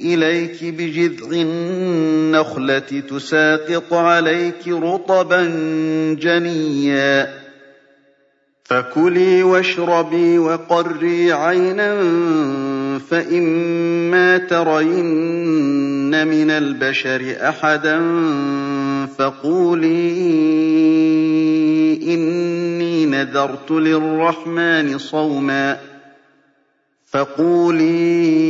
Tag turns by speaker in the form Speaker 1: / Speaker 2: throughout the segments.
Speaker 1: إليك بجذع النخلة تساقط عليك رطبا جنيا. فكلي واشربي وقري عينا فإما ترين من البشر أحدا فقولي نذرت للرحمن صوما. فقولي إني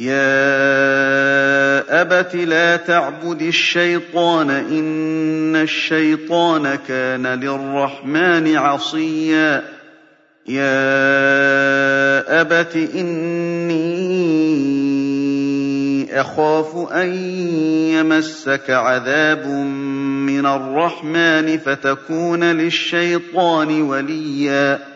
Speaker 1: يا أبت لا تعبد الشيطان إن الشيطان كان للرحمن عصيا يا أبت إني أخاف أن يمسك عذاب من الرحمن فتكون للشيطان وليا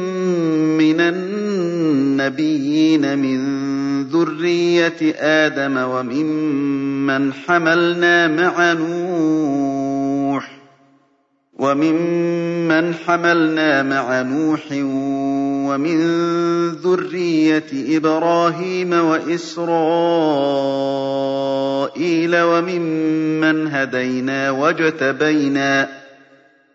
Speaker 1: من النبيين من ذرية آدم وممن حملنا مع نوح وممن حملنا مع نوح ومن ذرية إبراهيم وإسرائيل وممن هدينا واجتبينا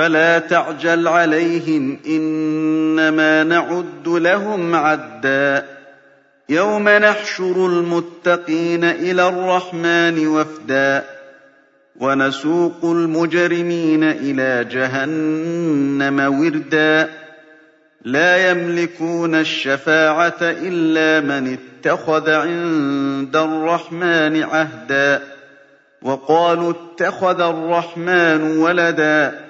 Speaker 1: فلا تعجل عليهم إنما نعد لهم عدا. يوم نحشر المتقين إلى الرحمن وفدا. ونسوق المجرمين إلى جهنم وردا. لا يملكون الشفاعة إلا من اتخذ عند الرحمن عهدا. وقالوا اتخذ الرحمن ولدا.